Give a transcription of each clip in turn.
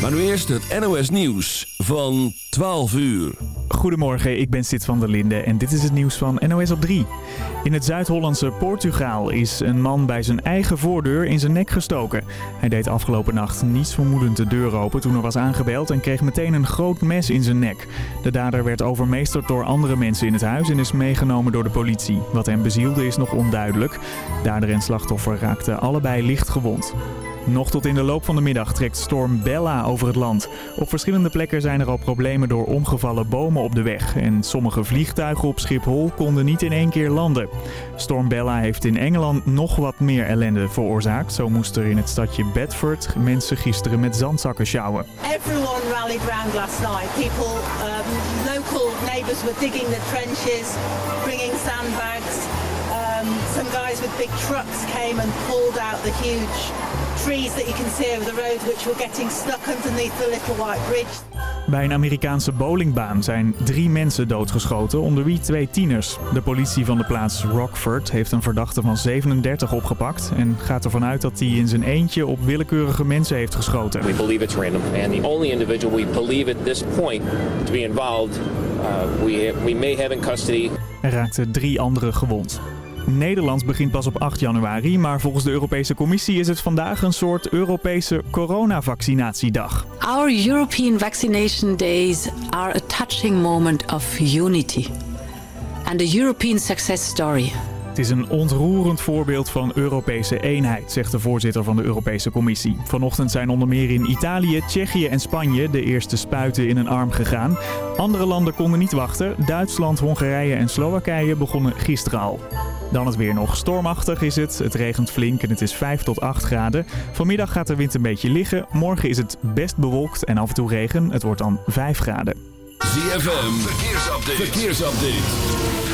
Maar nu eerst het NOS Nieuws van 12 uur. Goedemorgen, ik ben Sid van der Linde en dit is het nieuws van NOS op 3. In het Zuid-Hollandse Portugal is een man bij zijn eigen voordeur in zijn nek gestoken. Hij deed afgelopen nacht niets vermoedend de deur open toen er was aangebeld en kreeg meteen een groot mes in zijn nek. De dader werd overmeesterd door andere mensen in het huis en is meegenomen door de politie. Wat hem bezielde is nog onduidelijk. Dader en slachtoffer raakten allebei licht gewond. Nog tot in de loop van de middag trekt storm Bella over het land. Op verschillende plekken zijn er al problemen door omgevallen bomen op de weg. En sommige vliegtuigen op Schiphol konden niet in één keer landen. Storm Bella heeft in Engeland nog wat meer ellende veroorzaakt. Zo moesten er in het stadje Bedford mensen gisteren met zandzakken sjouwen. Everyone rallied round last night. People, um, local neighbours were digging the trenches, bringing sandbags. Um, some guys with big trucks came and pulled out the huge trees that you can see over the road which were getting stuck underneath the little white bridge. Bij een Amerikaanse bowlingbaan zijn drie mensen doodgeschoten, onder wie twee tieners. De politie van de plaats Rockford heeft een verdachte van 37 opgepakt en gaat ervan uit dat hij in zijn eentje op willekeurige mensen heeft geschoten. We believe it's random, and the only individual we believe at this point to be involved, uh, we, we may have in custody. Er raakten drie anderen gewond. Nederland begint pas op 8 januari, maar volgens de Europese Commissie is het vandaag een soort Europese coronavaccinatiedag. Our European vaccination days are a touching moment of unity and a European success story. Het is een ontroerend voorbeeld van Europese eenheid, zegt de voorzitter van de Europese Commissie. Vanochtend zijn onder meer in Italië, Tsjechië en Spanje de eerste spuiten in een arm gegaan. Andere landen konden niet wachten. Duitsland, Hongarije en Slowakije begonnen gisteren al. Dan het weer nog. Stormachtig is het. Het regent flink en het is 5 tot 8 graden. Vanmiddag gaat de wind een beetje liggen. Morgen is het best bewolkt en af en toe regen. Het wordt dan 5 graden. ZFM, verkeersupdate. verkeersupdate.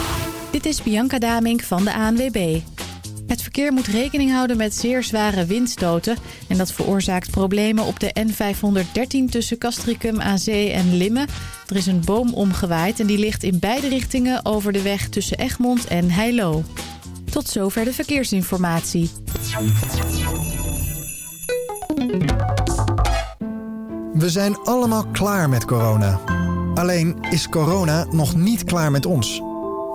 Dit is Bianca Damink van de ANWB. Het verkeer moet rekening houden met zeer zware windstoten. En dat veroorzaakt problemen op de N513 tussen Castricum aan Zee en Limmen. Er is een boom omgewaaid en die ligt in beide richtingen over de weg tussen Egmond en Heilo. Tot zover de verkeersinformatie. We zijn allemaal klaar met corona. Alleen is corona nog niet klaar met ons.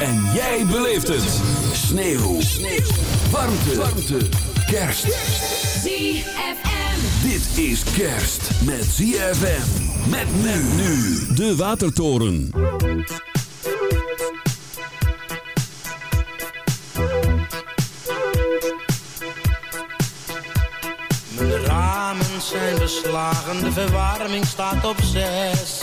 En jij beleeft het. Sneeuw. Sneeuw. Warmte. Warmte. Kerst. ZFM. Dit is kerst met ZFM. Met men nu. De Watertoren. Mijn ramen zijn beslagen, de verwarming staat op zes.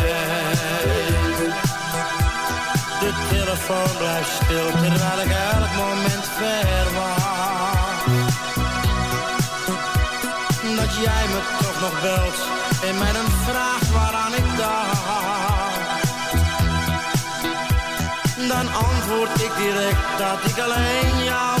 Telefoon blijft stil terwijl ik elk moment verwacht. Dat jij me toch nog belt en mij een vraag waaraan ik dacht. Dan antwoord ik direct dat ik alleen jouw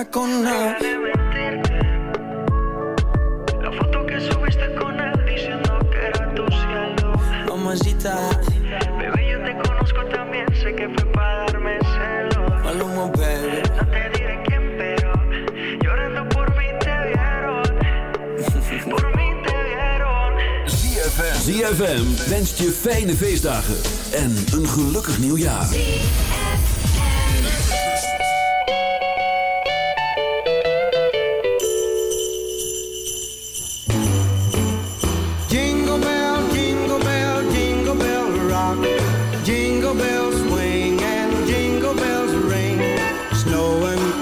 está con él. De mentirte. La foto que subiste con él diciendo que era tu cielo. Mamacita. Bebé, yo te conozco también, sé que fue para darme celos. Mal humo, baby. No te diré quién, pero llorando por mí te vieron. por mí te vieron. ZFM. ZFM wenst je fijne feestdagen en een gelukkig nieuwjaar.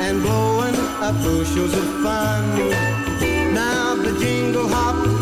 and blowing up bushels of fun. Now the jingle hop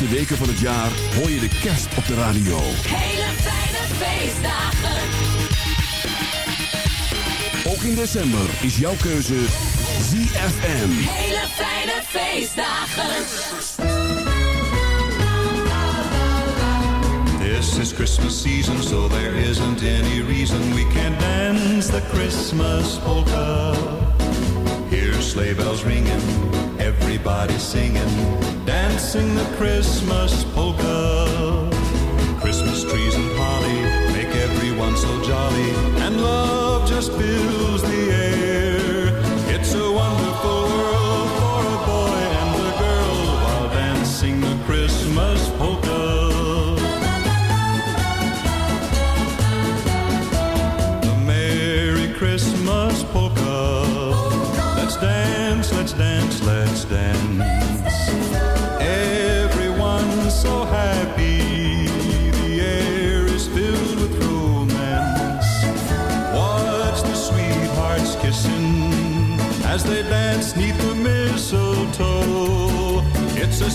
laatste weken van het jaar hoor je de kerst op de radio. Hele fijne feestdagen. Ook in december is jouw keuze ZFM. Hele fijne feestdagen. This is Christmas season, so there isn't any reason we can't dance the Christmas polka. Hear sleigh bells ringing, everybody singing, dancing the Christmas polka. Christmas trees and holly make everyone so jolly, and love just fills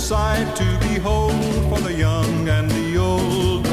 sight to behold for the young and the old.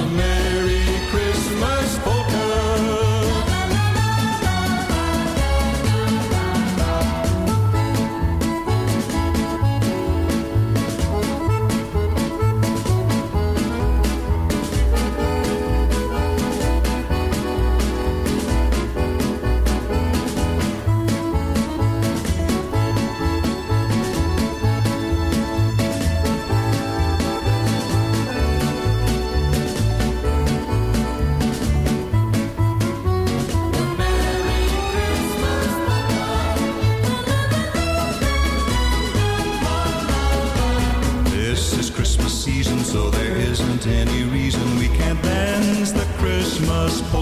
Christmas season, so there isn't any reason we can't dance the Christmas polka.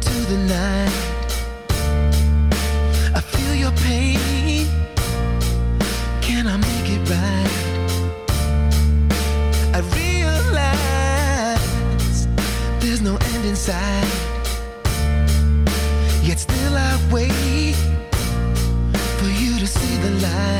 into the night. I feel your pain. Can I make it right? I realize there's no end in sight. Yet still I wait for you to see the light.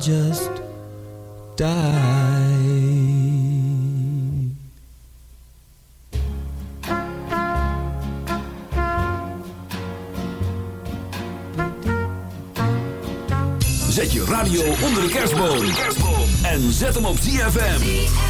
just die. Zet je radio onder de kerstboom. En zet hem op ZFM.